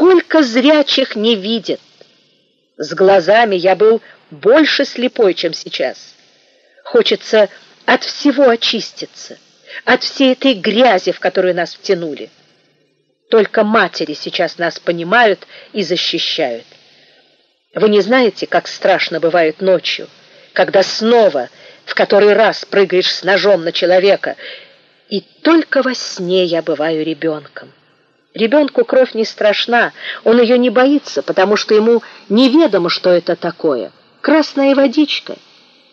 Сколько зрячих не видит! С глазами я был больше слепой, чем сейчас. Хочется от всего очиститься, от всей этой грязи, в которую нас втянули. Только матери сейчас нас понимают и защищают. Вы не знаете, как страшно бывает ночью, когда снова в который раз прыгаешь с ножом на человека, и только во сне я бываю ребенком. Ребенку кровь не страшна, он ее не боится, потому что ему неведомо, что это такое. Красная водичка.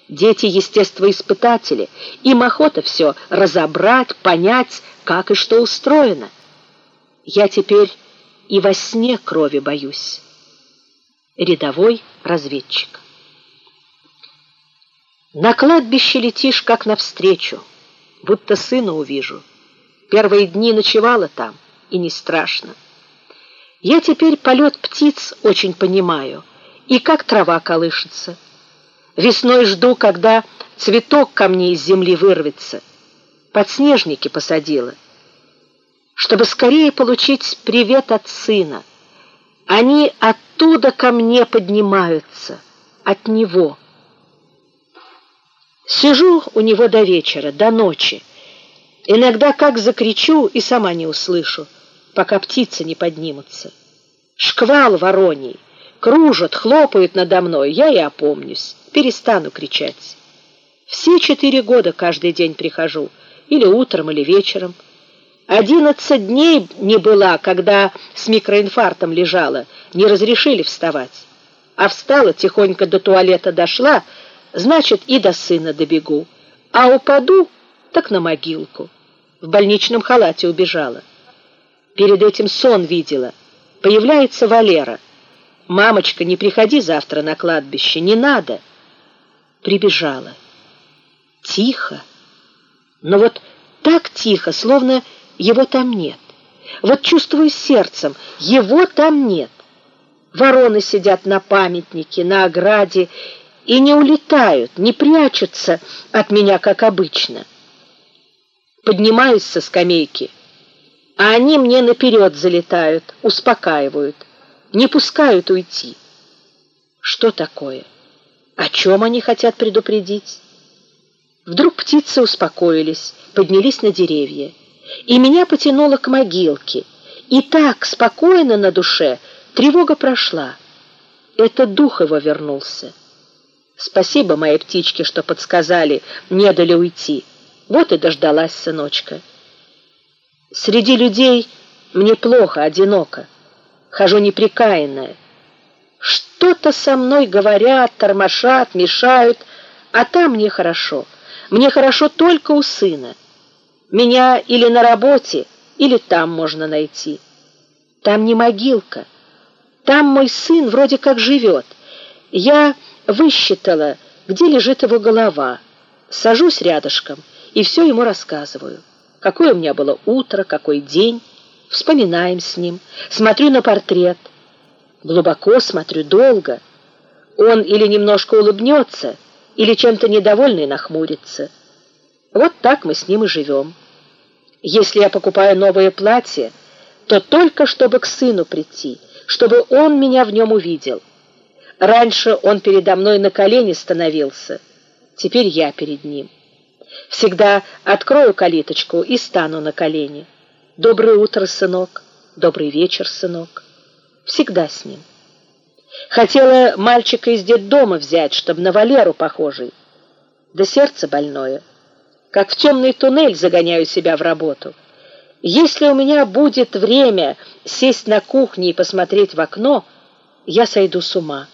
Дети естествоиспытатели, им охота все разобрать, понять, как и что устроено. Я теперь и во сне крови боюсь. Рядовой разведчик. На кладбище летишь, как навстречу, будто сына увижу. Первые дни ночевала там и не страшно. Я теперь полет птиц очень понимаю, и как трава колышется. Весной жду, когда цветок ко мне из земли вырвется. Подснежники посадила, чтобы скорее получить привет от сына. Они оттуда ко мне поднимаются, от него. Сижу у него до вечера, до ночи. Иногда как закричу и сама не услышу пока птицы не поднимутся. Шквал вороний, кружат, хлопают надо мной, я и опомнюсь, перестану кричать. Все четыре года каждый день прихожу, или утром, или вечером. Одиннадцать дней не была, когда с микроинфарктом лежала, не разрешили вставать. А встала, тихонько до туалета дошла, значит, и до сына добегу. А упаду, так на могилку. В больничном халате убежала. Перед этим сон видела. Появляется Валера. «Мамочка, не приходи завтра на кладбище, не надо». Прибежала. Тихо. Но вот так тихо, словно его там нет. Вот чувствую сердцем, его там нет. Вороны сидят на памятнике, на ограде и не улетают, не прячутся от меня, как обычно. Поднимаюсь со скамейки а они мне наперед залетают, успокаивают, не пускают уйти. Что такое? О чем они хотят предупредить? Вдруг птицы успокоились, поднялись на деревья, и меня потянуло к могилке. И так спокойно на душе тревога прошла. Это дух его вернулся. Спасибо моей птичке, что подсказали, не дали уйти. Вот и дождалась сыночка. Среди людей мне плохо, одиноко. Хожу неприкаянная. Что-то со мной говорят, тормошат, мешают, а там мне хорошо. Мне хорошо только у сына. Меня или на работе, или там можно найти. Там не могилка. Там мой сын вроде как живет. Я высчитала, где лежит его голова. Сажусь рядышком и все ему рассказываю какое у меня было утро, какой день. Вспоминаем с ним, смотрю на портрет. Глубоко смотрю, долго. Он или немножко улыбнется, или чем-то недовольный нахмурится. Вот так мы с ним и живем. Если я покупаю новое платье, то только чтобы к сыну прийти, чтобы он меня в нем увидел. Раньше он передо мной на колени становился, теперь я перед ним. Всегда открою калиточку и стану на колени. Доброе утро, сынок. Добрый вечер, сынок. Всегда с ним. Хотела мальчика из детдома взять, чтобы на Валеру похожий. Да сердце больное. Как в темный туннель загоняю себя в работу. Если у меня будет время сесть на кухне и посмотреть в окно, я сойду с ума.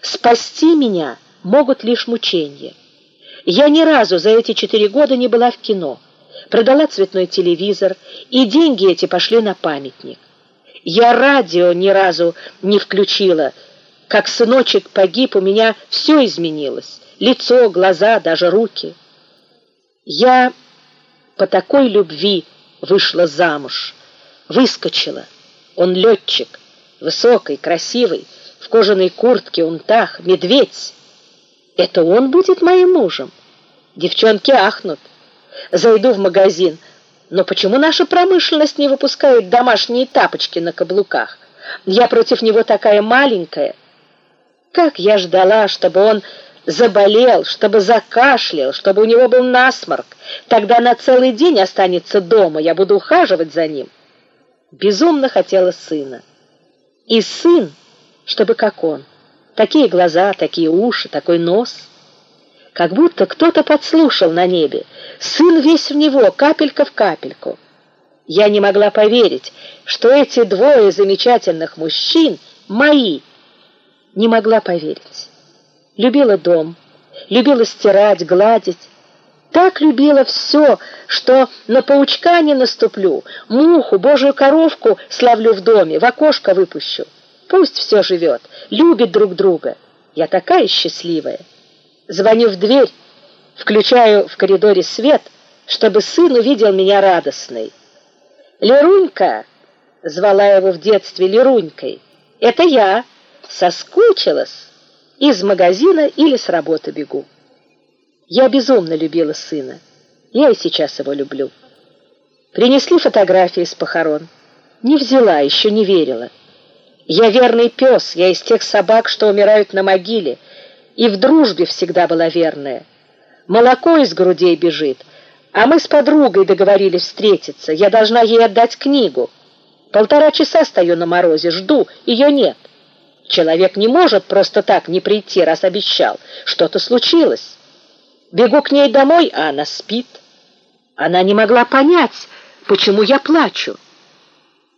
Спасти меня могут лишь мучения. Я ни разу за эти четыре года не была в кино. Продала цветной телевизор, и деньги эти пошли на памятник. Я радио ни разу не включила. Как сыночек погиб, у меня все изменилось. Лицо, глаза, даже руки. Я по такой любви вышла замуж. Выскочила. Он летчик, высокий, красивый, в кожаной куртке, унтах, медведь. Это он будет моим мужем. Девчонки ахнут. Зайду в магазин. Но почему наша промышленность не выпускает домашние тапочки на каблуках? Я против него такая маленькая. Как я ждала, чтобы он заболел, чтобы закашлял, чтобы у него был насморк. Тогда на целый день останется дома, я буду ухаживать за ним. Безумно хотела сына. И сын, чтобы как он. Такие глаза, такие уши, такой нос. Как будто кто-то подслушал на небе. Сын весь в него, капелька в капельку. Я не могла поверить, что эти двое замечательных мужчин мои. Не могла поверить. Любила дом, любила стирать, гладить. Так любила все, что на паучка не наступлю, муху, божью коровку славлю в доме, в окошко выпущу. Пусть все живет, любит друг друга. Я такая счастливая. Звоню в дверь, включаю в коридоре свет, чтобы сын увидел меня радостной. «Лерунька!» — звала его в детстве Лерунькой. «Это я. Соскучилась. Из магазина или с работы бегу». Я безумно любила сына. Я и сейчас его люблю. Принесли фотографии с похорон. Не взяла, еще не верила. Я верный пес, я из тех собак, что умирают на могиле, и в дружбе всегда была верная. Молоко из грудей бежит, а мы с подругой договорились встретиться. Я должна ей отдать книгу. Полтора часа стою на морозе, жду, ее нет. Человек не может просто так не прийти, раз обещал. Что-то случилось. Бегу к ней домой, а она спит. Она не могла понять, почему я плачу.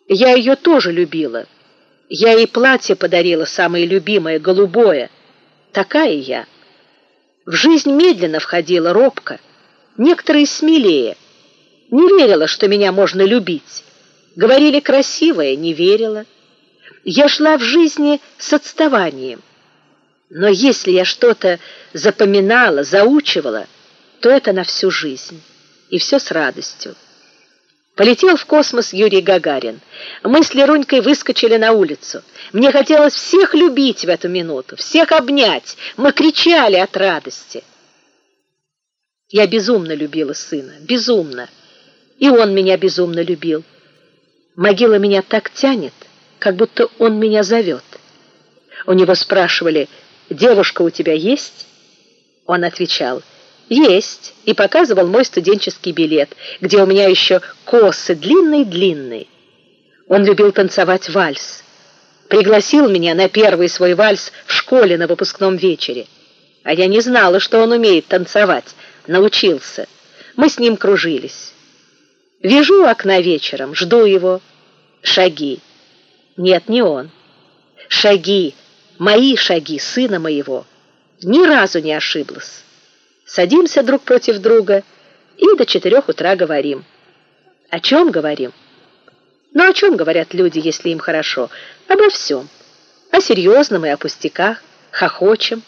Я ее тоже любила. Я ей платье подарила, самое любимое, голубое. Такая я. В жизнь медленно входила, робко некоторые смелее. Не верила, что меня можно любить. Говорили красивое, не верила. Я шла в жизни с отставанием. Но если я что-то запоминала, заучивала, то это на всю жизнь. И все с радостью. Полетел в космос Юрий Гагарин. Мы с Лерунькой выскочили на улицу. Мне хотелось всех любить в эту минуту, всех обнять. Мы кричали от радости. Я безумно любила сына, безумно. И он меня безумно любил. Могила меня так тянет, как будто он меня зовет. У него спрашивали, «Девушка у тебя есть?» Он отвечал, «Есть», и показывал мой студенческий билет, где у меня еще косы длинные-длинные. Он любил танцевать вальс. Пригласил меня на первый свой вальс в школе на выпускном вечере. А я не знала, что он умеет танцевать, научился. Мы с ним кружились. Вижу окна вечером, жду его. Шаги. Нет, не он. Шаги, мои шаги, сына моего. Ни разу не ошиблась. Садимся друг против друга и до четырех утра говорим. О чем говорим? Ну, о чем говорят люди, если им хорошо? Обо всем. О серьезном и о пустяках. Хохочем.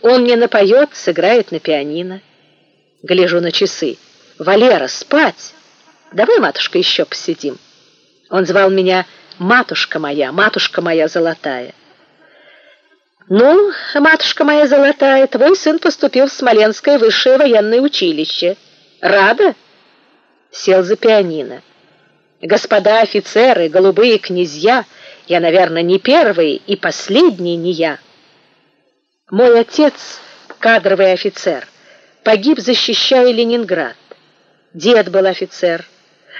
Он мне напоет, сыграет на пианино. Гляжу на часы. «Валера, спать! Давай, матушка, еще посидим». Он звал меня «матушка моя, матушка моя золотая». «Ну, матушка моя золотая, твой сын поступил в Смоленское высшее военное училище. Рада?» Сел за пианино. «Господа офицеры, голубые князья, я, наверное, не первый и последний не я. Мой отец — кадровый офицер» погиб, защищая Ленинград. Дед был офицер.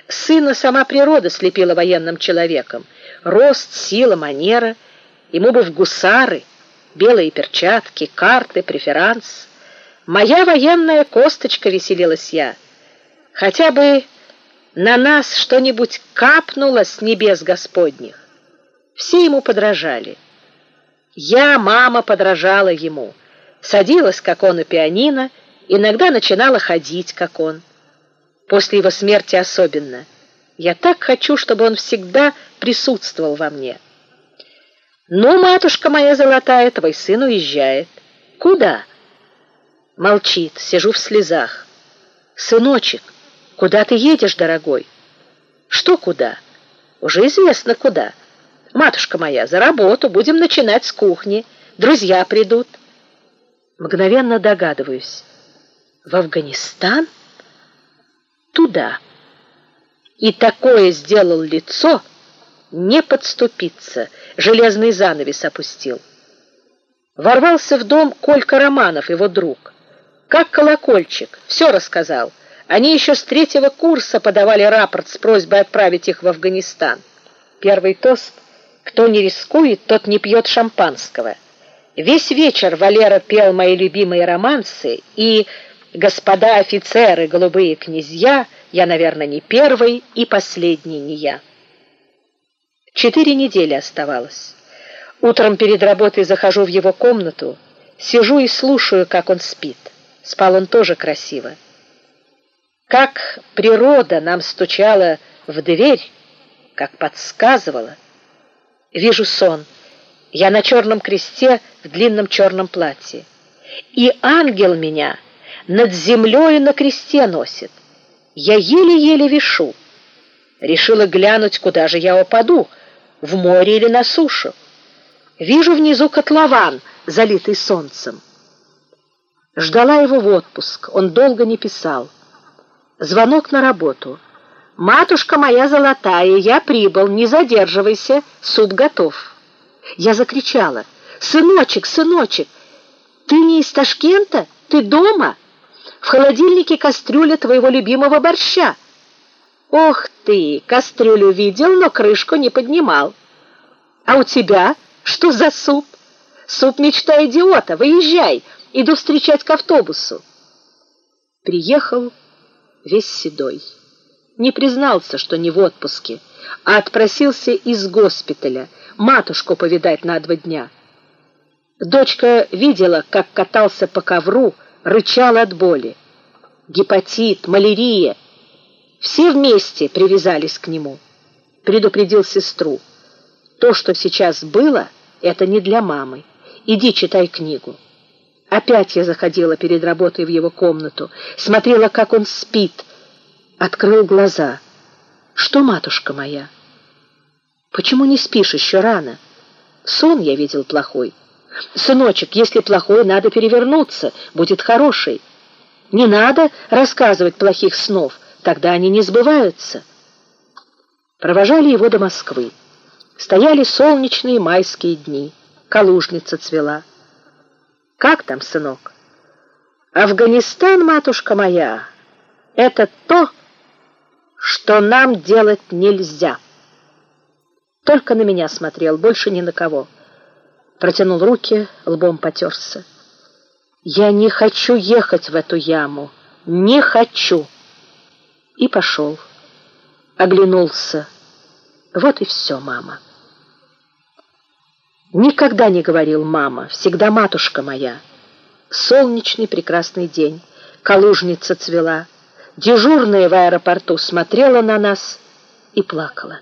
Сына сама природа слепила военным человеком. Рост, сила, манера. Ему бы в гусары, белые перчатки, карты, преферанс. Моя военная косточка, веселилась я. Хотя бы на нас что-нибудь капнуло с небес Господних. Все ему подражали. Я, мама, подражала ему. Садилась, как он, у пианино, Иногда начинала ходить, как он. После его смерти особенно. Я так хочу, чтобы он всегда присутствовал во мне. «Ну, матушка моя золотая, твой сын уезжает». «Куда?» Молчит, сижу в слезах. «Сыночек, куда ты едешь, дорогой?» «Что куда?» «Уже известно, куда». «Матушка моя, за работу, будем начинать с кухни. Друзья придут». Мгновенно догадываюсь в Афганистан? Туда. И такое сделал лицо, не подступиться — железный занавес опустил. Ворвался в дом Колька Романов, его друг. Как колокольчик, все рассказал. Они еще с третьего курса подавали рапорт с просьбой отправить их в Афганистан. Первый тост «Кто не рискует, тот не пьет шампанского». Весь вечер Валера пел мои любимые романсы, и «Господа офицеры, голубые князья», я, наверное, не первый и последний не я. Четыре недели оставалось. Утром перед работой захожу в его комнату, сижу и слушаю, как он спит. Спал он тоже красиво. Как природа нам стучала в дверь, как подсказывала. Вижу сон. Я на черном кресте в длинном черном платье. И ангел меня над землей на кресте носит. Я еле-еле вешу. Решила глянуть, куда же я упаду, в море или на сушу. Вижу внизу котлован, залитый солнцем. Ждала его в отпуск, он долго не писал. Звонок на работу. «Матушка моя золотая, я прибыл, не задерживайся, суп готов». Я закричала. «Сыночек, сыночек, ты не из Ташкента? Ты дома? В холодильнике кастрюля твоего любимого борща». «Ох ты, кастрюлю видел, но крышку не поднимал». «А у тебя что за суп?» «Суп мечта идиота, выезжай, иду встречать к автобусу». Приехал весь седой. Не признался, что не в отпуске, а отпросился из госпиталя, матушку повидать на два дня. Дочка видела, как катался по ковру, рычал от боли. Гепатит, малярия. Все вместе привязались к нему. Предупредил сестру. То, что сейчас было, это не для мамы. Иди читай книгу. Опять я заходила перед работой в его комнату, смотрела, как он спит, открыл глаза. «Что, матушка моя? Почему не спишь еще рано? Сон я видел плохой. Сыночек, если плохой, надо перевернуться, будет хороший. Не надо рассказывать плохих снов, тогда они не сбываются». Провожали его до Москвы. Стояли солнечные майские дни, калужница цвела. Как там, сынок? Афганистан, матушка моя, это то, что нам делать нельзя. Только на меня смотрел, больше ни на кого. Протянул руки, лбом потерся. Я не хочу ехать в эту яму. Не хочу. И пошел. Оглянулся. Вот и все, мама. Никогда не говорил «мама», всегда «матушка моя». Солнечный прекрасный день, калужница цвела, дежурная в аэропорту смотрела на нас и плакала.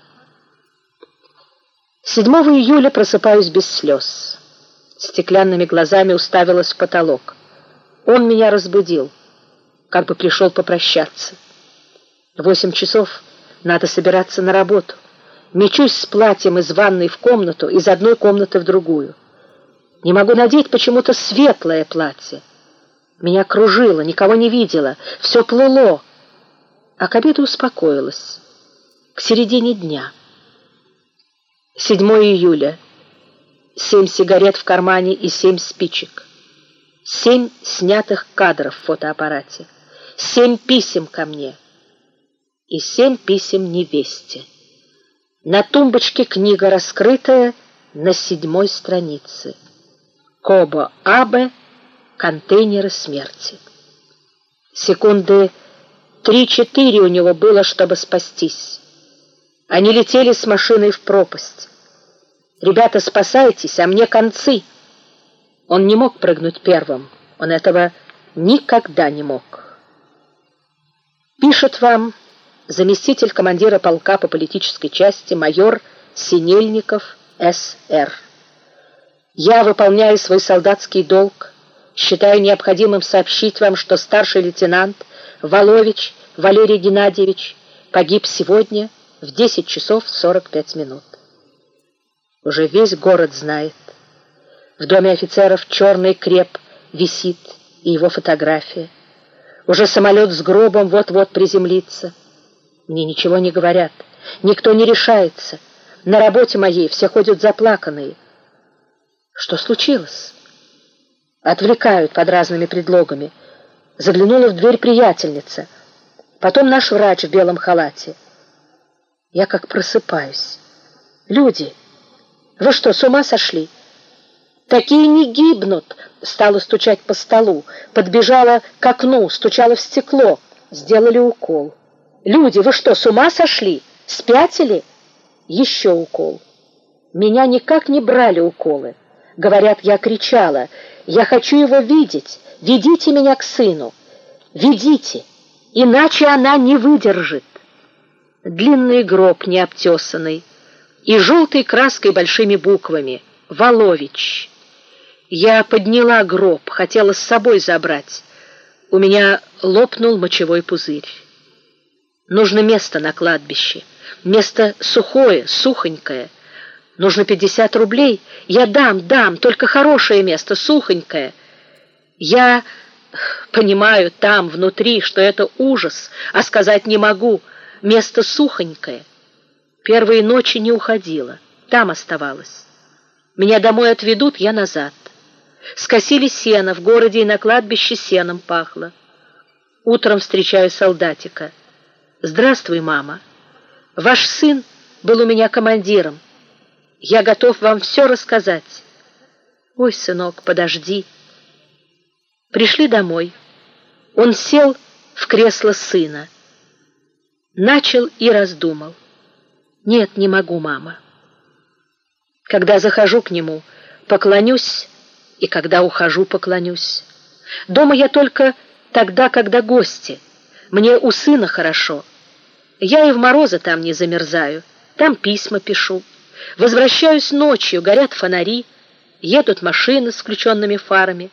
7 июля просыпаюсь без слез. Стеклянными глазами уставилась в потолок. Он меня разбудил, как бы пришел попрощаться. Восемь часов надо собираться на работу. Мечусь с платьем из ванной в комнату, из одной комнаты в другую. Не могу надеть почему-то светлое платье. Меня кружило, никого не видела, все плыло. А к обеду успокоилась. К середине дня. 7 июля. Семь сигарет в кармане и семь спичек. Семь снятых кадров в фотоаппарате. Семь писем ко мне. И семь писем невесте. На тумбочке книга раскрытая на седьмой странице. Кобо Абе «Контейнеры смерти». Секунды три-четыре у него было, чтобы спастись. Они летели с машиной в пропасть. «Ребята, спасайтесь, а мне концы!» Он не мог прыгнуть первым. Он этого никогда не мог. Пишет вам заместитель командира полка по политической части майор Синельников С.Р. Я выполняю свой солдатский долг, считаю необходимым сообщить вам, что старший лейтенант Волович Валерий Геннадьевич погиб сегодня в 10 часов 45 минут. Уже весь город знает. В доме офицеров черный креп висит и его фотография. Уже самолет с гробом вот-вот приземлится. Мне ничего не говорят, никто не решается. На работе моей все ходят заплаканные. Что случилось? Отвлекают под разными предлогами. Заглянула в дверь приятельница. Потом наш врач в белом халате. Я как просыпаюсь. Люди, вы что, с ума сошли? Такие не гибнут, стала стучать по столу, подбежала к окну, стучала в стекло, сделали укол. Люди, вы что, с ума сошли? Спятили? Еще укол. Меня никак не брали уколы. Говорят, я кричала. Я хочу его видеть. Ведите меня к сыну. Ведите, иначе она не выдержит. Длинный гроб необтесанный и желтой краской большими буквами «Волович». Я подняла гроб, хотела с собой забрать. У меня лопнул мочевой пузырь. Нужно место на кладбище. Место сухое, сухонькое. Нужно 50 рублей. Я дам, дам, только хорошее место, сухонькое. Я понимаю там, внутри, что это ужас, а сказать не могу. Место сухонькое. Первые ночи не уходила, там оставалась. Меня домой отведут, я назад. Скосили сено, в городе и на кладбище сеном пахло. Утром встречаю солдатика. «Здравствуй, мама. Ваш сын был у меня командиром. Я готов вам все рассказать». «Ой, сынок, подожди». Пришли домой. Он сел в кресло сына. Начал и раздумал. «Нет, не могу, мама». Когда захожу к нему, поклонюсь, и когда ухожу, поклонюсь. Дома я только тогда, когда гости. Мне у сына хорошо. Я и в морозы там не замерзаю, там письма пишу. Возвращаюсь ночью, горят фонари, едут машины с включенными фарами.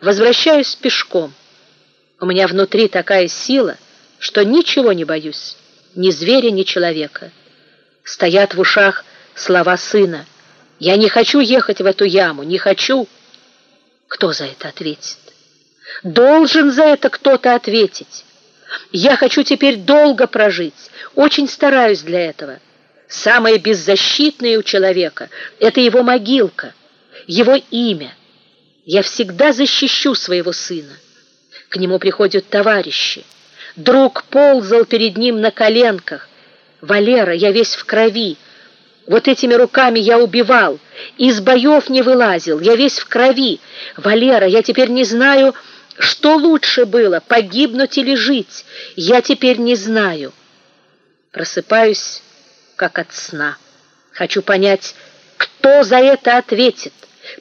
Возвращаюсь пешком. У меня внутри такая сила, что ничего не боюсь, ни зверя, ни человека. Стоят в ушах слова сына. Я не хочу ехать в эту яму, не хочу. Кто за это ответит? Должен за это кто-то ответить. Я хочу теперь долго прожить, очень стараюсь для этого. Самое беззащитное у человека — это его могилка, его имя. Я всегда защищу своего сына. К нему приходят товарищи. Друг ползал перед ним на коленках. «Валера, я весь в крови. Вот этими руками я убивал, из боев не вылазил, я весь в крови. Валера, я теперь не знаю, что лучше было, погибнуть или жить. Я теперь не знаю. Просыпаюсь, как от сна. Хочу понять, кто за это ответит,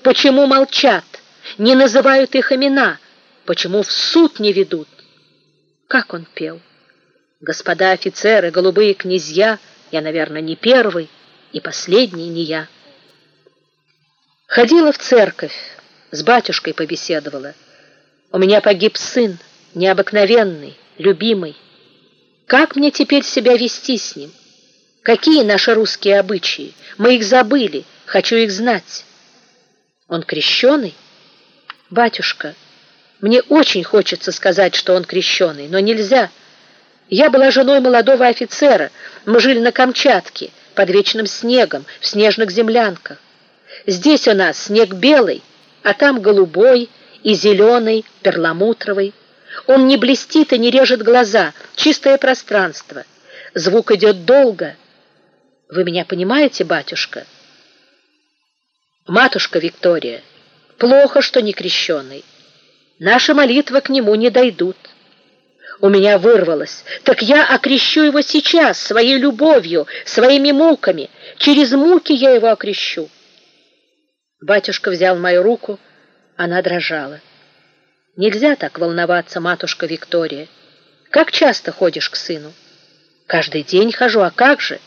почему молчат, не называют их имена, почему в суд не ведут. Как он пел? Господа офицеры, голубые князья, я, наверное, не первый, и последний не я. Ходила в церковь, с батюшкой побеседовала. У меня погиб сын, необыкновенный, любимый. Как мне теперь себя вести с ним? Какие наши русские обычаи? Мы их забыли, хочу их знать. Он крещеный? Батюшка, мне очень хочется сказать, что он крещеный, но нельзя. Я была женой молодого офицера, мы жили на Камчатке, под вечным снегом, в снежных землянках. Здесь у нас снег белый, а там голубой и зеленый, перламутровый. Он не блестит и не режет глаза, чистое пространство. Звук идет долго. Вы меня понимаете, батюшка? Матушка Виктория, плохо, что не крещеный. Наши молитвы к нему не дойдут у меня вырвалось. Так я окрещу его сейчас, своей любовью, своими муками. Через муки я его окрещу. Батюшка взял мою руку, она дрожала. Нельзя так волноваться, матушка Виктория. Как часто ходишь к сыну? Каждый день хожу, а как же?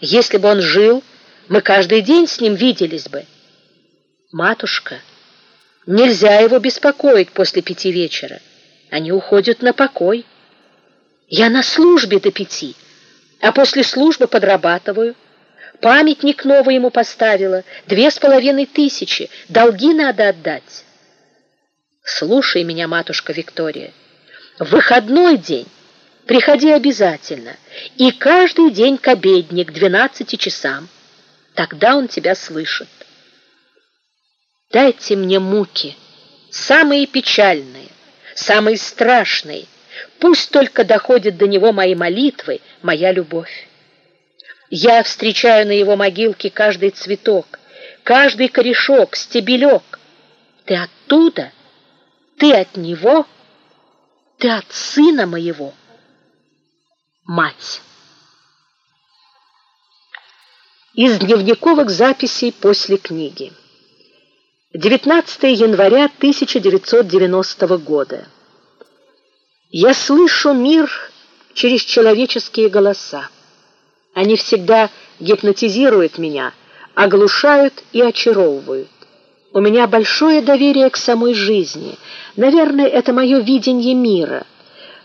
Если бы он жил, мы каждый день с ним виделись бы. Матушка, нельзя его беспокоить после пяти вечера. Они уходят на покой. Я на службе до пяти, а после службы подрабатываю. Памятник новый ему поставила, две с половиной тысячи, долги надо отдать. Слушай меня, матушка Виктория, в выходной день приходи обязательно, и каждый день к обедне к двенадцати часам. Тогда он тебя слышит. Дайте мне муки, самые печальные, самые страшные. Пусть только доходят до него мои молитвы, моя любовь. Я встречаю на его могилке каждый цветок, каждый корешок, стебелек. Ты оттуда, ты от него, ты от сына моего. Мать. Из дневниковых записей после книги. 19 января 1990 года. Я слышу мир через человеческие голоса. Они всегда гипнотизируют меня, оглушают и очаровывают. У меня большое доверие к самой жизни. Наверное, это мое видение мира.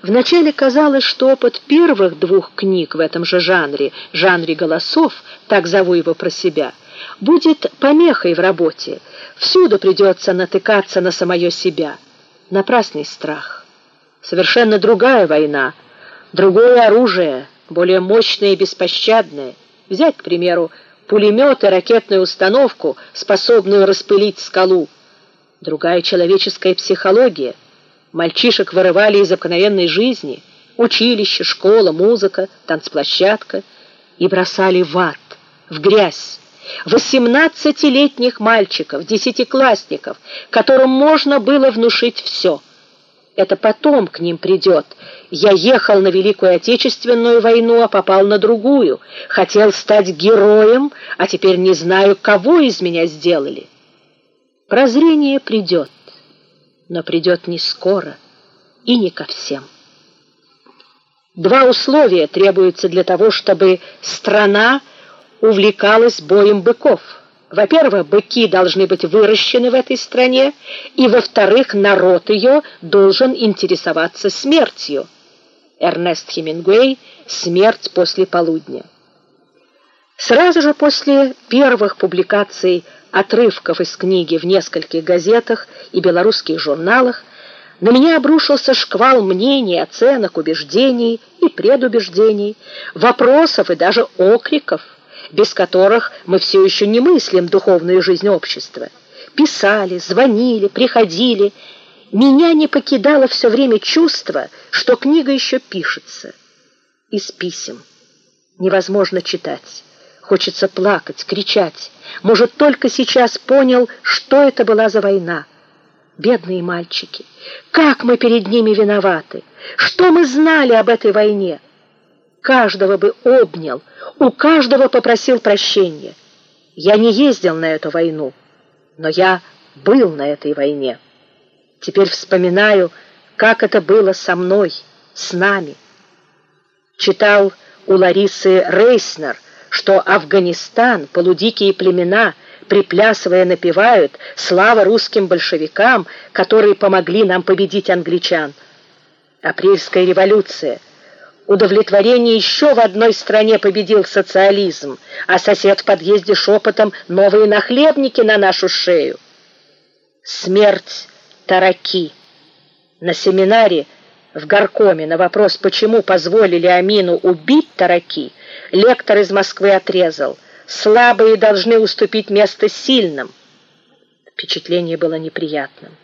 Вначале казалось, что опыт первых двух книг в этом же жанре, жанре голосов, так зову его про себя, будет помехой в работе. Всюду придется натыкаться на самое себя. Напрасный страх. Совершенно другая война, другое оружие, более мощное и беспощадное. Взять, к примеру, пулемет и ракетную установку, способную распылить скалу. Другая человеческая психология. Мальчишек вырывали из обыкновенной жизни, училище, школа, музыка, танцплощадка, и бросали в ад, в грязь. Восемнадцатилетних мальчиков, десятиклассников, которым можно было внушить все. Это потом к ним придет. Я ехал на Великую Отечественную войну, а попал на другую. Хотел стать героем, а теперь не знаю, кого из меня сделали. Прозрение придет но придет не скоро и не ко всем. Два условия требуются для того, чтобы страна увлекалась боем быков. Во-первых, быки должны быть выращены в этой стране, и, во-вторых, народ ее должен интересоваться смертью. Эрнест Хемингуэй «Смерть после полудня». Сразу же после первых публикаций отрывков из книги в нескольких газетах и белорусских журналах на меня обрушился шквал мнений, оценок, убеждений и предубеждений, вопросов и даже окриков, без которых мы все еще не мыслим духовную жизнь общества. Писали, звонили, приходили. Меня не покидало все время чувство, что книга еще пишется. Из писем невозможно читать. Хочется плакать, кричать. Может, только сейчас понял, что это была за война. Бедные мальчики, как мы перед ними виноваты. Что мы знали об этой войне? Каждого бы обнял, у каждого попросил прощения. Я не ездил на эту войну, но я был на этой войне. Теперь вспоминаю, как это было со мной, с нами. Читал у Ларисы Рейснер что Афганистан, полудикие племена, приплясывая, напевают «Слава русским большевикам, которые помогли нам победить англичан». Апрельская революция. Удовлетворение еще в одной стране победил социализм, а сосед в подъезде шепотом «Новые нахлебники на нашу шею». Смерть Тараки. На семинаре в горкоме на вопрос, почему позволили Амину убить Тараки, лектор из Москвы отрезал. Слабые должны уступить место сильным. Впечатление было неприятным.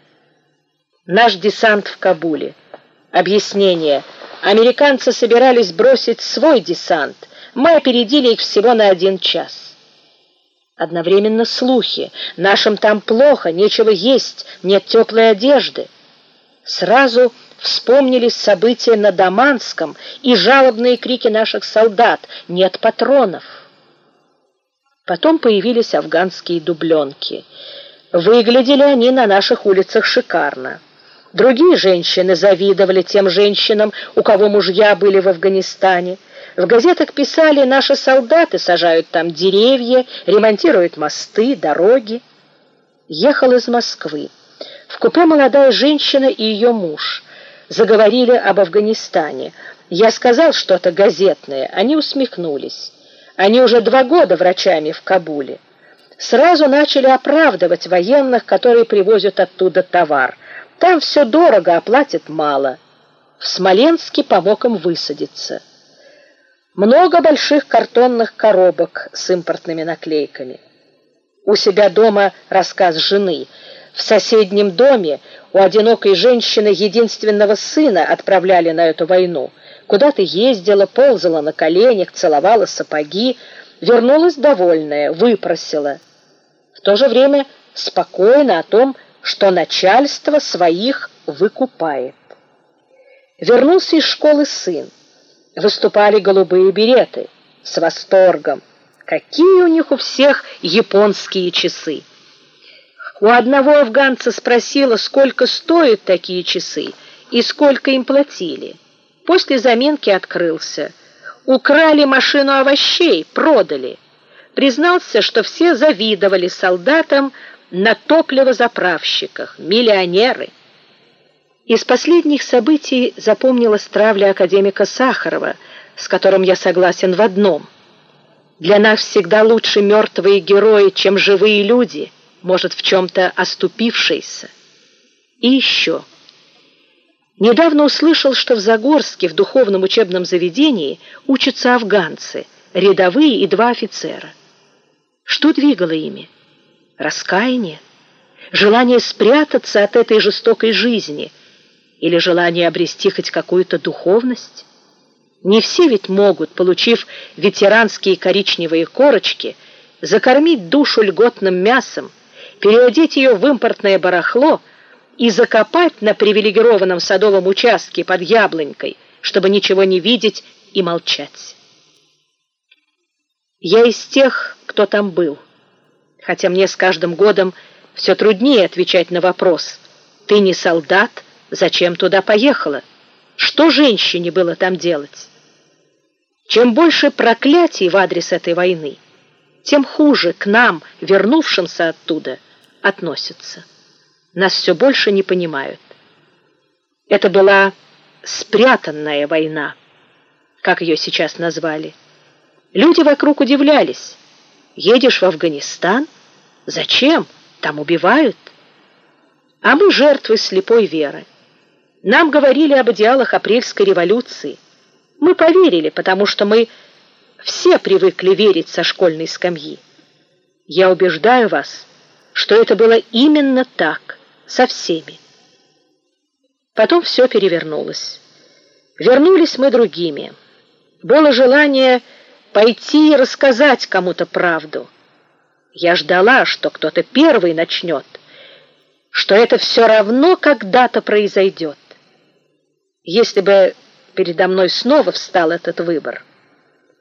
Наш десант в Кабуле. Объяснение. Американцы собирались бросить свой десант. Мы опередили их всего на один час. Одновременно слухи. Нашим там плохо, нечего есть, нет теплой одежды. Сразу Вспомнились события на Даманском и жалобные крики наших солдат «Нет патронов!». Потом появились афганские дубленки. Выглядели они на наших улицах шикарно. Другие женщины завидовали тем женщинам, у кого мужья были в Афганистане. В газетах писали, наши солдаты сажают там деревья, ремонтируют мосты, дороги. Ехал из Москвы. В купе молодая женщина и ее муж заговорили об Афганистане. Я сказал что-то газетное, они усмехнулись. Они уже два года врачами в Кабуле. Сразу начали оправдывать военных, которые привозят оттуда товар. Там все дорого, а платят мало. В Смоленске помог им высадиться. Много больших картонных коробок с импортными наклейками. У себя дома рассказ жены. В соседнем доме у одинокой женщины единственного сына отправляли на эту войну. Куда-то ездила, ползала на коленях, целовала сапоги, вернулась довольная, выпросила. В то же время спокойно о том, что начальство своих выкупает. Вернулся из школы сын. Выступали голубые береты с восторгом. Какие у них у всех японские часы! У одного афганца спросила, сколько стоят такие часы и сколько им платили. После заминки открылся. Украли машину овощей, продали. Признался, что все завидовали солдатам на топливозаправщиках, миллионеры. Из последних событий запомнилась травля академика Сахарова, с которым я согласен в одном. Для нас всегда лучше мертвые герои, чем живые люди, может, в чем-то оступившиеся. И еще... Недавно услышал, что в Загорске в духовном учебном заведении учатся афганцы, рядовые и два офицера. Что двигало ими? Раскаяние? Желание спрятаться от этой жестокой жизни? Или желание обрести хоть какую-то духовность? Не все ведь могут, получив ветеранские коричневые корочки, закормить душу льготным мясом, переодеть ее в импортное барахло – и закопать на привилегированном садовом участке под яблонькой, чтобы ничего не видеть и молчать. Я из тех, кто там был, хотя мне с каждым годом все труднее отвечать на вопрос «Ты не солдат? Зачем туда поехала? Что женщине было там делать?» Чем больше проклятий в адрес этой войны, тем хуже к нам, вернувшимся оттуда, относятся нас все больше не понимают. Это была спрятанная война, как ее сейчас назвали. Люди вокруг удивлялись. Едешь в Афганистан? Зачем? Там убивают. А мы жертвы слепой веры. Нам говорили об идеалах апрельской революции. Мы поверили, потому что мы все привыкли верить со школьной скамьи. Я убеждаю вас, что это было именно так со всеми. Потом все перевернулось. Вернулись мы другими. Было желание пойти и рассказать кому-то правду. Я ждала, что кто-то первый начнет, что это все равно когда-то произойдет. Если бы передо мной снова встал этот выбор,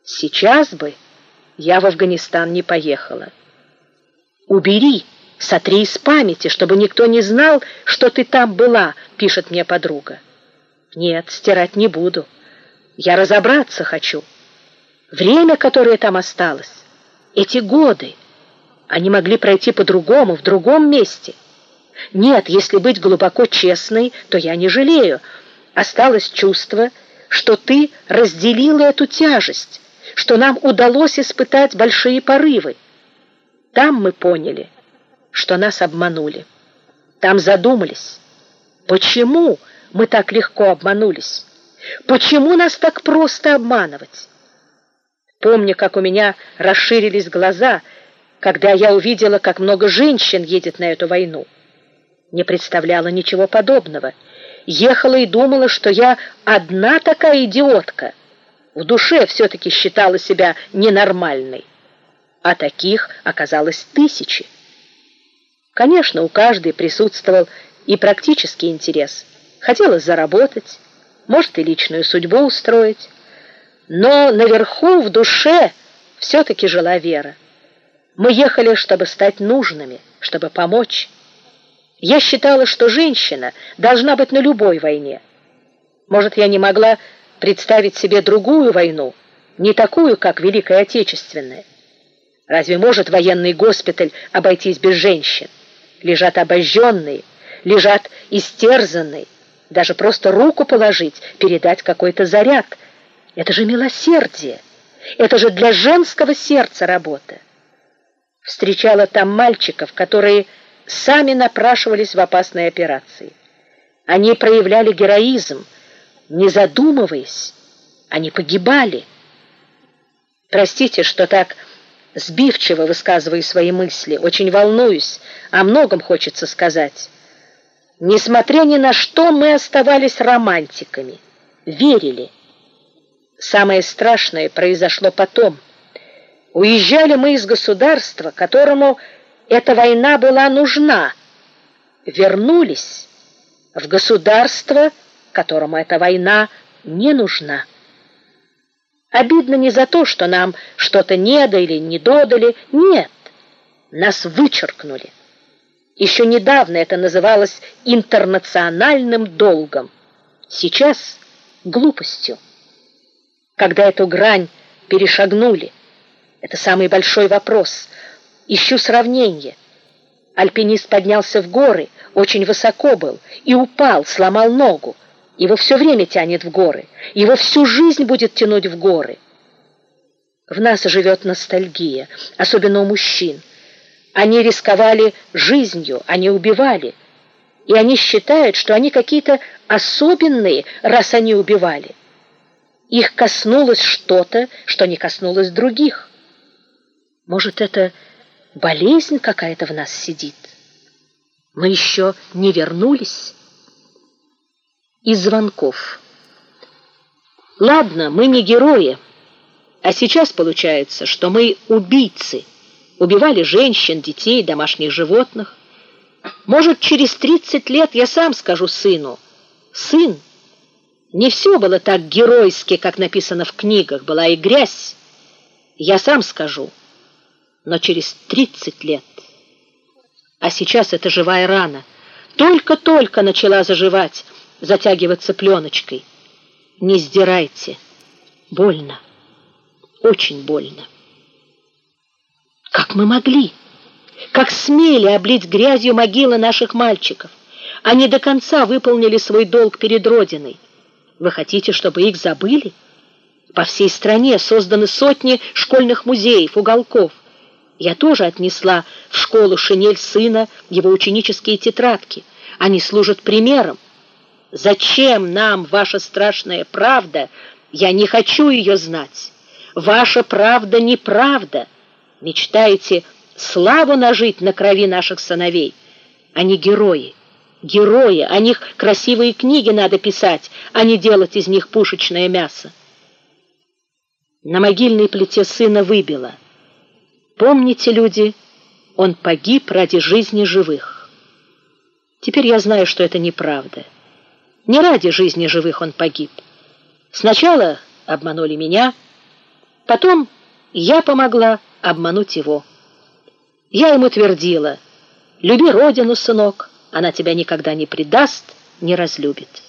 сейчас бы я в Афганистан не поехала. Убери Сотри из памяти, чтобы никто не знал, что ты там была, пишет мне подруга. Нет, стирать не буду. Я разобраться хочу. Время, которое там осталось, эти годы, они могли пройти по-другому, в другом месте. Нет, если быть глубоко честной, то я не жалею. Осталось чувство, что ты разделила эту тяжесть, что нам удалось испытать большие порывы. Там мы поняли — что нас обманули. Там задумались, почему мы так легко обманулись? Почему нас так просто обманывать? Помню, как у меня расширились глаза, когда я увидела, как много женщин едет на эту войну. Не представляла ничего подобного. Ехала и думала, что я одна такая идиотка. В душе все-таки считала себя ненормальной. А таких оказалось тысячи. Конечно, у каждой присутствовал и практический интерес. Хотелось заработать, может и личную судьбу устроить. Но наверху, в душе, все-таки жила вера. Мы ехали, чтобы стать нужными, чтобы помочь. Я считала, что женщина должна быть на любой войне. Может, я не могла представить себе другую войну, не такую, как Великая Отечественная. Разве может военный госпиталь обойтись без женщин? лежат обожженные, лежат истерзанные. Даже просто руку положить, передать какой-то заряд. Это же милосердие. Это же для женского сердца работа. Встречала там мальчиков, которые сами напрашивались в опасной операции. Они проявляли героизм, не задумываясь. Они погибали. Простите, что так сбивчиво высказываю свои мысли, очень волнуюсь, о многом хочется сказать. Несмотря ни на что, мы оставались романтиками, верили. Самое страшное произошло потом. Уезжали мы из государства, которому эта война была нужна. Вернулись в государство, которому эта война не нужна. Обидно не за то, что нам что-то не дали, не додали. Нет, нас вычеркнули. Еще недавно это называлось интернациональным долгом. Сейчас глупостью. Когда эту грань перешагнули, это самый большой вопрос. Ищу сравнение. Альпинист поднялся в горы, очень высоко был, и упал, сломал ногу. Его все время тянет в горы. Его всю жизнь будет тянуть в горы. В нас живет ностальгия, особенно у мужчин. Они рисковали жизнью, они убивали. И они считают, что они какие-то особенные, раз они убивали. Их коснулось что-то, что не коснулось других. Может, это болезнь какая-то в нас сидит? Мы еще не вернулись? из звонков. Ладно, мы не герои, а сейчас получается, что мы убийцы. Убивали женщин, детей, домашних животных. Может, через 30 лет я сам скажу сыну, «Сын, не все было так геройски, как написано в книгах, была и грязь». Я сам скажу, но через 30 лет. А сейчас это живая рана. Только-только начала заживать, затягиваться пленочкой. Не сдирайте. Больно. Очень больно. Как мы могли? Как смели облить грязью могилы наших мальчиков? Они до конца выполнили свой долг перед Родиной. Вы хотите, чтобы их забыли? По всей стране созданы сотни школьных музеев, уголков. Я тоже отнесла в школу шинель сына, его ученические тетрадки. Они служат примером. Зачем нам ваша страшная правда? Я не хочу ее знать. Ваша правда неправда. Мечтаете славу нажить на крови наших сыновей. Они герои. Герои, о них красивые книги надо писать, а не делать из них пушечное мясо. На могильной плите сына выбило. Помните, люди, он погиб ради жизни живых. Теперь я знаю, что это неправда. Не ради жизни живых он погиб. Сначала обманули меня, потом я помогла обмануть его. Я ему твердила, люби родину, сынок, она тебя никогда не предаст, не разлюбит.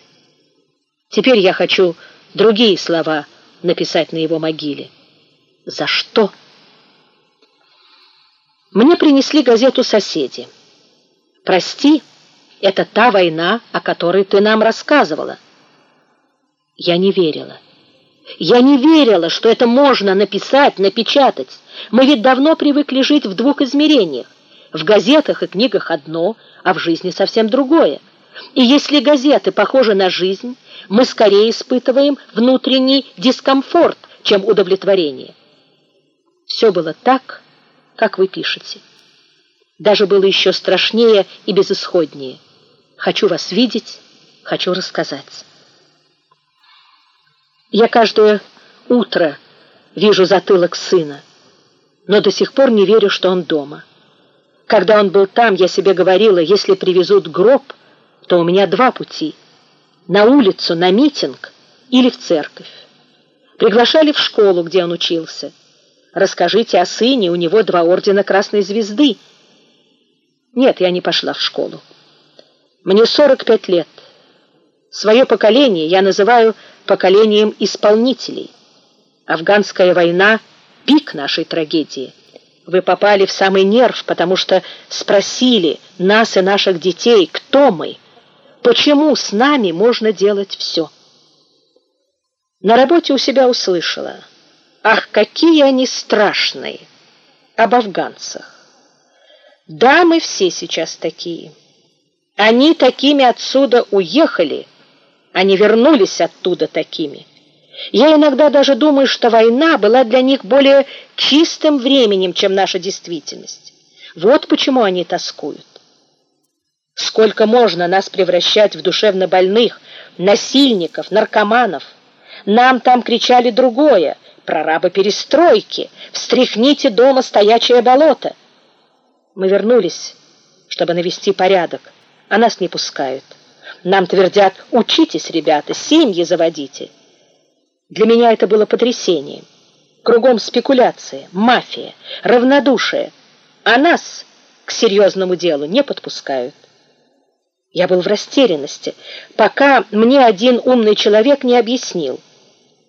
Теперь я хочу другие слова написать на его могиле. За что? Мне принесли газету соседи. Прости, это та война, о которой ты нам рассказывала. Я не верила. Я не верила, что это можно написать, напечатать. Мы ведь давно привыкли жить в двух измерениях. В газетах и книгах одно, а в жизни совсем другое. И если газеты похожи на жизнь, мы скорее испытываем внутренний дискомфорт, чем удовлетворение. Все было так, как вы пишете. Даже было еще страшнее и безысходнее. Хочу вас видеть, хочу рассказать. Я каждое утро вижу затылок сына, но до сих пор не верю, что он дома. Когда он был там, я себе говорила, если привезут гроб, то у меня два пути — на улицу, на митинг или в церковь. Приглашали в школу, где он учился. Расскажите о сыне, у него два ордена Красной Звезды. Нет, я не пошла в школу. Мне 45 лет. Свое поколение я называю поколением исполнителей. Афганская война — пик нашей трагедии. Вы попали в самый нерв, потому что спросили нас и наших детей, кто мы, почему с нами можно делать все. На работе у себя услышала, ах, какие они страшные, об афганцах. Да, мы все сейчас такие. Они такими отсюда уехали, они вернулись оттуда такими. Я иногда даже думаю, что война была для них более чистым временем, чем наша действительность. Вот почему они тоскуют. Сколько можно нас превращать в душевно больных, насильников, наркоманов? Нам там кричали другое, прорабы перестройки, встряхните дома стоячее болото. Мы вернулись, чтобы навести порядок, а нас не пускают. Нам твердят, учитесь, ребята, семьи заводите. Для меня это было потрясением. Кругом спекуляция, мафия, равнодушие, а нас к серьезному делу не подпускают. Я был в растерянности, пока мне один умный человек не объяснил.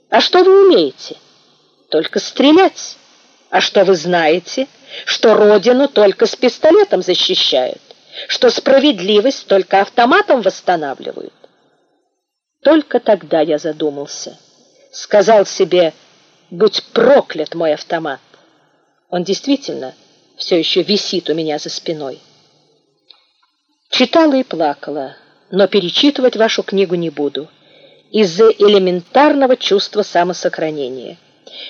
А что вы умеете? Только стрелять. А что вы знаете? Что родину только с пистолетом защищают, что справедливость только автоматом восстанавливают. Только тогда я задумался. Сказал себе, будь проклят мой автомат. Он действительно все еще висит у меня за спиной. Читала и плакала, но перечитывать вашу книгу не буду из-за элементарного чувства самосохранения.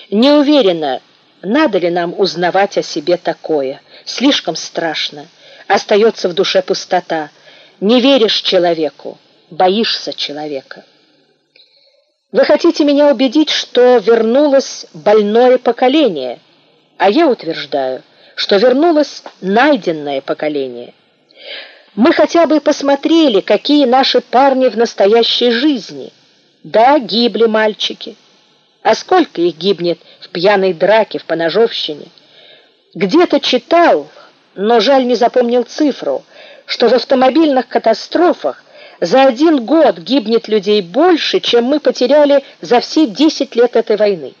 Не уверена, надо ли нам узнавать о себе такое. Слишком страшно. Остается в душе пустота. Не веришь человеку, боишься человека. Вы хотите меня убедить, что вернулось больное поколение, а я утверждаю, что вернулось найденное поколение. Мы хотя бы посмотрели, какие наши парни в настоящей жизни. Да, гибли мальчики. А сколько их гибнет в пьяной драке, в поножовщине? Где-то читал, но жаль не запомнил цифру, что в автомобильных катастрофах за один год гибнет людей больше, чем мы потеряли за все 10 лет этой войны.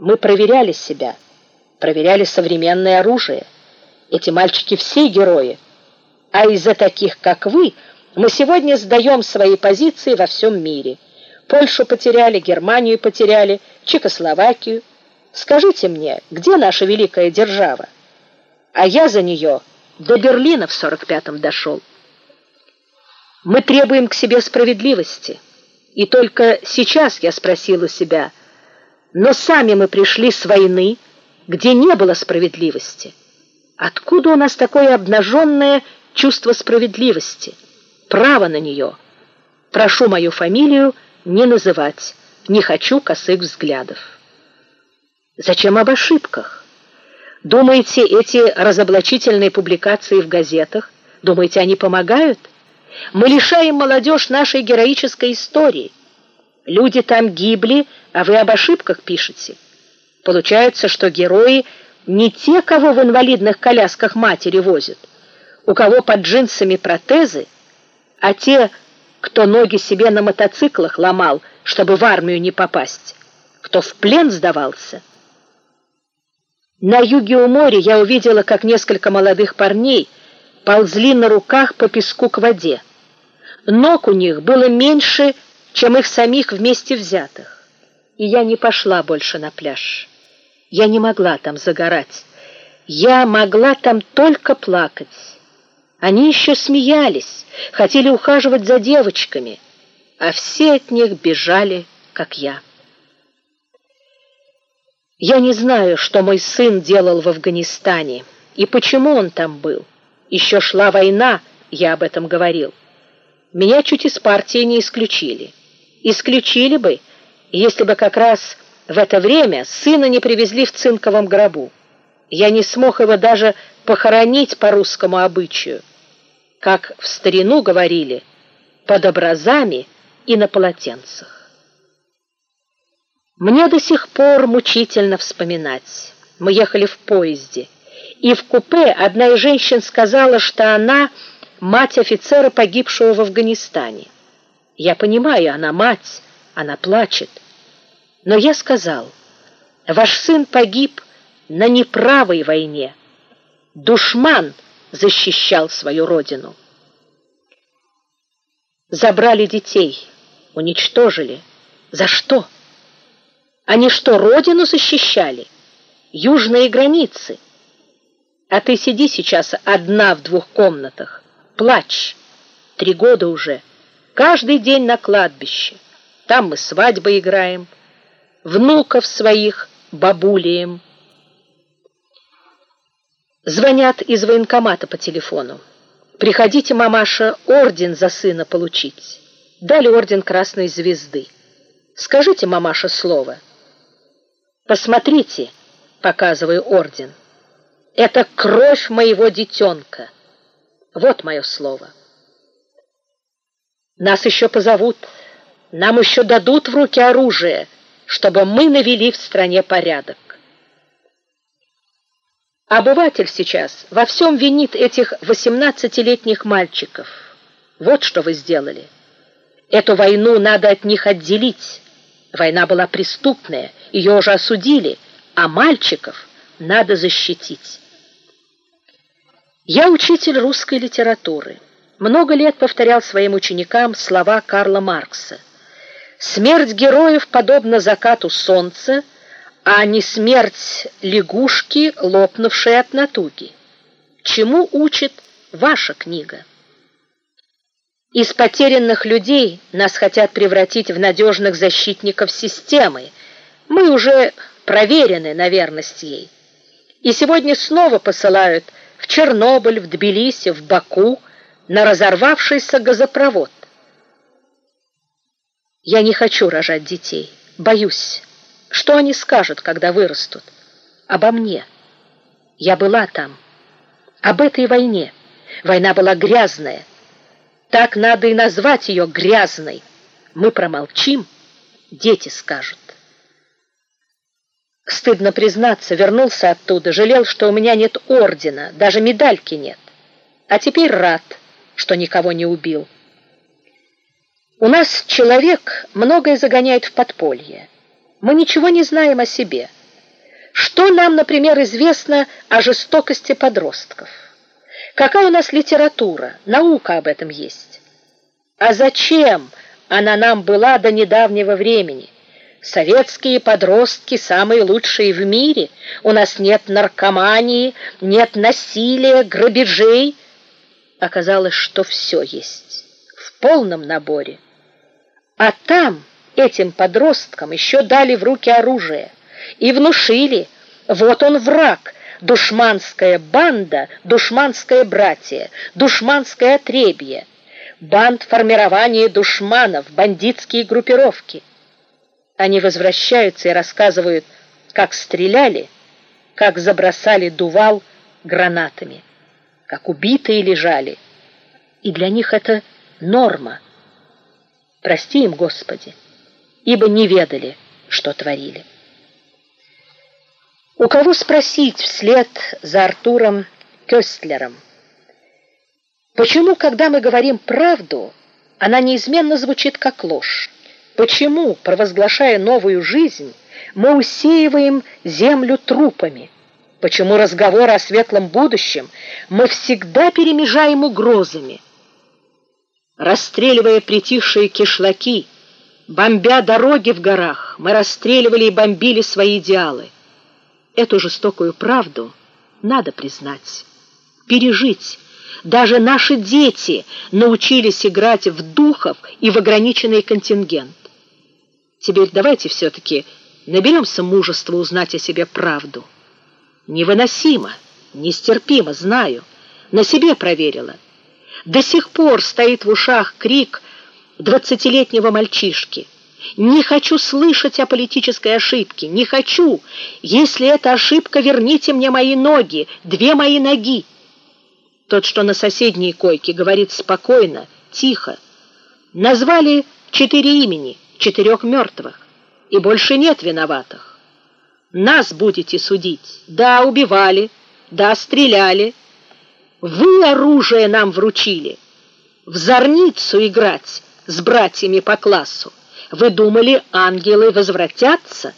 Мы проверяли себя, проверяли современное оружие. Эти мальчики все герои. А из-за таких, как вы, мы сегодня сдаем свои позиции во всем мире. Польшу потеряли, Германию потеряли, Чехословакию. Скажите мне, где наша великая держава? А я за нее до Берлина в 45-м дошел. Мы требуем к себе справедливости. И только сейчас я спросила себя, но сами мы пришли с войны, где не было справедливости. Откуда у нас такое обнаженное чувство справедливости, право на нее? Прошу мою фамилию не называть, не хочу косых взглядов. Зачем об ошибках? Думаете, эти разоблачительные публикации в газетах, думаете, они помогают? Мы лишаем молодежь нашей героической истории. Люди там гибли, а вы об ошибках пишете. Получается, что герои не те, кого в инвалидных колясках матери возят, у кого под джинсами протезы, а те, кто ноги себе на мотоциклах ломал, чтобы в армию не попасть, кто в плен сдавался. На юге у моря я увидела, как несколько молодых парней ползли на руках по песку к воде. Ног у них было меньше, чем их самих вместе взятых. И я не пошла больше на пляж. Я не могла там загорать. Я могла там только плакать. Они еще смеялись, хотели ухаживать за девочками, а все от них бежали, как я. Я не знаю, что мой сын делал в Афганистане и почему он там был. Еще шла война, я об этом говорил. Меня чуть из партии не исключили. Исключили бы, если бы как раз в это время сына не привезли в цинковом гробу. Я не смог его даже похоронить по русскому обычаю как в старину говорили, под образами и на полотенцах. Мне до сих пор мучительно вспоминать. Мы ехали в поезде, и в купе одна из женщин сказала, что она мать офицера, погибшего в Афганистане. Я понимаю, она мать, она плачет. Но я сказал, ваш сын погиб на неправой войне. Душман — защищал свою родину. Забрали детей, уничтожили. За что? Они что, родину защищали? Южные границы. А ты сиди сейчас одна в двух комнатах, плачь. Три года уже, каждый день на кладбище. Там мы свадьбы играем, внуков своих бабулием. Звонят из военкомата по телефону. Приходите, мамаша, орден за сына получить. Дали орден Красной Звезды. Скажите, мамаша, слово. Посмотрите, показываю орден. Это кровь моего детенка. Вот мое слово. Нас еще позовут, нам еще дадут в руки оружие, чтобы мы навели в стране порядок. Обыватель сейчас во всем винит этих 18-летних мальчиков. Вот что вы сделали. Эту войну надо от них отделить. Война была преступная, ее уже осудили, а мальчиков надо защитить. Я учитель русской литературы много лет повторял своим ученикам слова Карла Маркса. «Смерть героев подобна закату солнца, а не смерть лягушки, лопнувшей от натуги. Чему учит ваша книга?» Из потерянных людей нас хотят превратить в надежных защитников системы. Мы уже проверены на верность ей. И сегодня снова посылают в Чернобыль, в Тбилиси, в Баку, на разорвавшийся газопровод. Я не хочу рожать детей, боюсь. Что они скажут, когда вырастут? Обо мне. Я была там. Об этой войне. Война была грязная. Так надо и назвать ее грязной. Мы промолчим, дети скажут. Стыдно признаться, вернулся оттуда, жалел, что у меня нет ордена, даже медальки нет. А теперь рад что никого не убил. У нас человек многое загоняет в подполье. Мы ничего не знаем о себе. Что нам, например, известно о жестокости подростков? Какая у нас литература, наука об этом есть? А зачем она нам была до недавнего времени? Советские подростки самые лучшие в мире. У нас нет наркомании, нет насилия, грабежей, оказалось, что все есть, в полном наборе. А там этим подросткам еще дали в руки оружие и внушили, вот он враг, душманская банда, душманское братье, душманское отребье, банд формирования душманов, бандитские группировки. Они возвращаются и рассказывают, как стреляли, как забросали дувал гранатами как убитые лежали. И для них это норма. Прости им, Господи, ибо не ведали, что творили. У кого спросить вслед за Артуром Кёстлером? Почему, когда мы говорим правду, она неизменно звучит как ложь? Почему, провозглашая новую жизнь, мы усеиваем землю трупами? Почему разговоры о светлом будущем мы всегда перемежаем угрозами? Расстреливая притихшие кишлаки, бомбя дороги в горах, мы расстреливали и бомбили свои идеалы. Эту жестокую правду надо признать, пережить. Даже наши дети научились играть в духов и в ограниченный контингент. Теперь давайте все-таки наберемся мужества узнать о себе правду. Невыносимо, нестерпимо, знаю. На себе проверила. До сих пор стоит в ушах крик двадцатилетнего мальчишки. Не хочу слышать о политической ошибке, не хочу. Если это ошибка, верните мне мои ноги, две мои ноги. Тот, что на соседней койке, говорит спокойно, тихо. Назвали четыре имени, четырех мертвых, и больше нет виноватых. Нас будете судить. Да, убивали, да, стреляли. Вы оружие нам вручили. В зорницу играть с братьями по классу. Вы думали, ангелы возвратятся?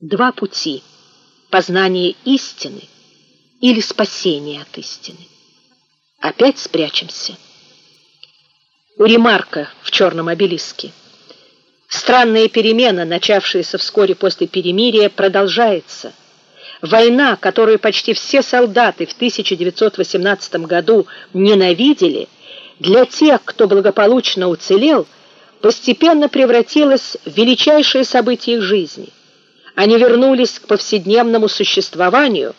Два пути. Познание истины или спасение от истины. Опять спрячемся. У Ремарка в черном обелиске. Странная перемена, начавшаяся вскоре после перемирия, продолжается. Война, которую почти все солдаты в 1918 году ненавидели, для тех, кто благополучно уцелел, постепенно превратилось в величайшее событие их жизни. Они вернулись к повседневному существованию,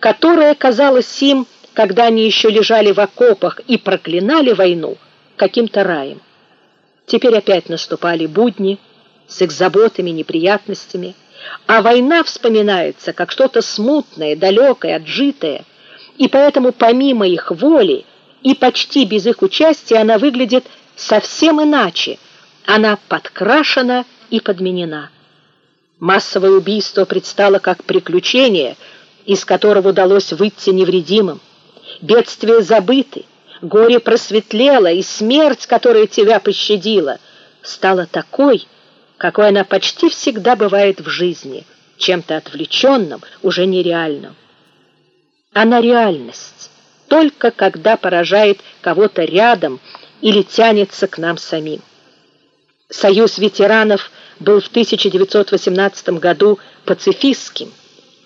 которое казалось им, когда они еще лежали в окопах и проклинали войну, каким-то раем. Теперь опять наступали будни с их заботами, неприятностями, а война вспоминается как что-то смутное, далекое, отжитое, и поэтому помимо их воли и почти без их участия она выглядит совсем иначе, она подкрашена и подменена. Массовое убийство предстало как приключение, из которого удалось выйти невредимым. Бедствие забыты, горе просветлело, и смерть, которая тебя пощадила, стала такой, какой она почти всегда бывает в жизни, чем-то отвлеченным, уже нереальным. Она реальность, только когда поражает кого-то рядом или тянется к нам самим. Союз ветеранов был в 1918 году пацифистским.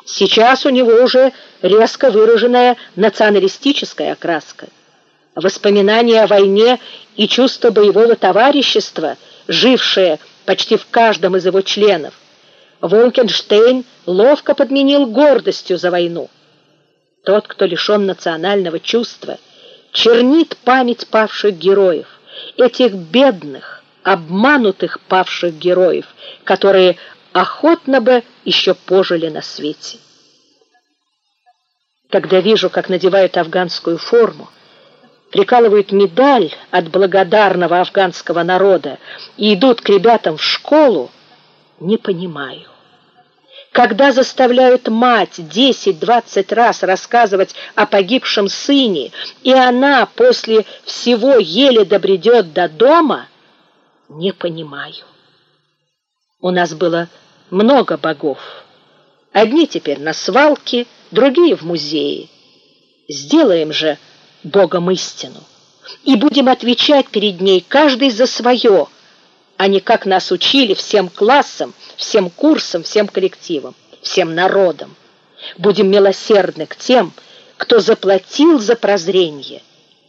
Сейчас у него уже резко выраженная националистическая окраска. Воспоминания о войне и чувство боевого товарищества, жившее почти в каждом из его членов, Волкенштейн ловко подменил гордостью за войну. Тот, кто лишен национального чувства, чернит память павших героев, этих бедных, обманутых павших героев, которые охотно бы еще пожили на свете. Когда вижу, как надевают афганскую форму, прикалывают медаль от благодарного афганского народа и идут к ребятам в школу, не понимаю. Когда заставляют мать 10-20 раз рассказывать о погибшем сыне, и она после всего еле добредет до дома, не понимаю. У нас было много богов. Одни теперь на свалке, другие в музее. Сделаем же Богом истину и будем отвечать перед ней каждый за свое, а не как нас учили всем классам, всем курсам, всем коллективам, всем народам. Будем милосердны к тем, кто заплатил за прозрение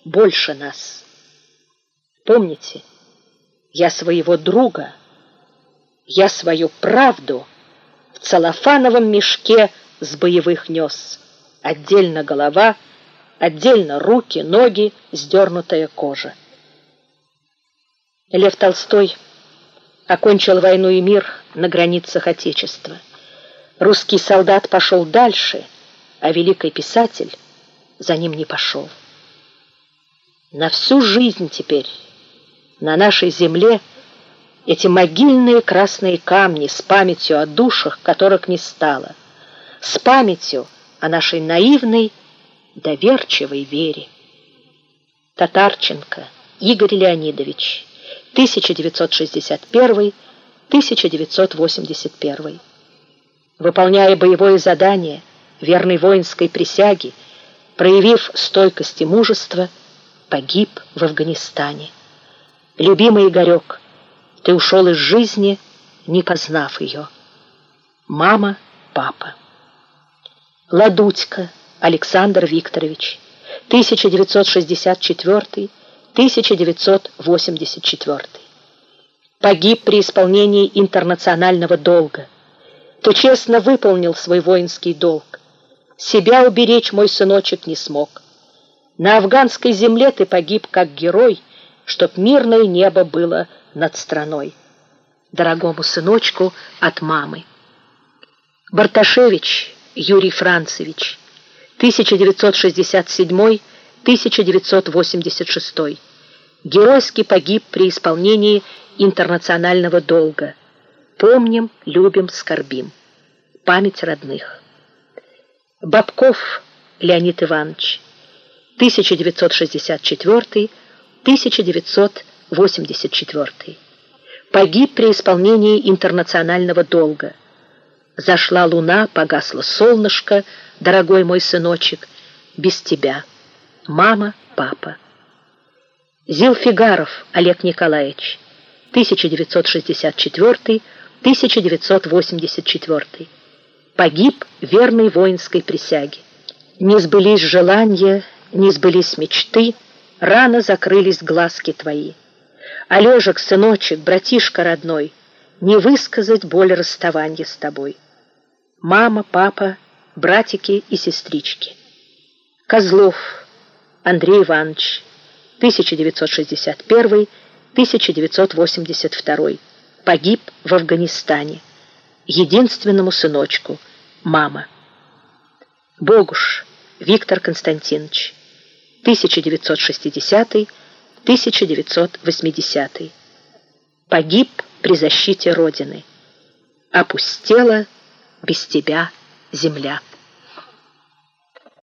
больше нас. Помните, я своего друга, я свою правду в целлофановом мешке с боевых нес. Отдельно голова, отдельно руки, ноги, сдернутая кожа. Лев Толстой окончил войну и мир на границах Отечества. Русский солдат пошел дальше, а великий писатель за ним не пошел. На всю жизнь теперь на нашей земле эти могильные красные камни с памятью о душах, которых не стало, с памятью о нашей наивной, доверчивой вере. Татарченко Игорь Леонидович, 1961-1981. Выполняя боевое задание верной воинской присяги, проявив стойкость и мужество, погиб в Афганистане. Любимый Игорек, ты ушел из жизни, не познав ее. Мама, папа. Ладутько Александр Викторович, 1964-1984. Погиб при исполнении интернационального долга. Ты честно выполнил свой воинский долг. Себя уберечь мой сыночек не смог. На афганской земле ты погиб как герой, чтоб мирное небо было над страной. Дорогому сыночку от мамы. Барташевич Юрий Францевич, 1967-1986. Геройски погиб при исполнении интернационального долга. Помним, любим, скорбим. Память родных. Бабков Леонид Иванович, 1964 1984. Погиб при исполнении интернационального долга. Зашла луна, погасло солнышко, дорогой мой сыночек, без тебя. Мама, папа. Зилфигаров Олег Николаевич, 1964-1984. Погиб верной воинской присяге. Не сбылись желания, не сбылись мечты, Рано закрылись глазки твои. Алежек, сыночек, братишка родной, не высказать боль расставания с тобой. Мама, папа, братики и сестрички. Козлов Андрей Иванович, 1961-1982, погиб в Афганистане. Единственному сыночку, мама. Богуш Виктор Константинович, 1960-1980. Погиб при защите Родины. Опустела без тебя земля.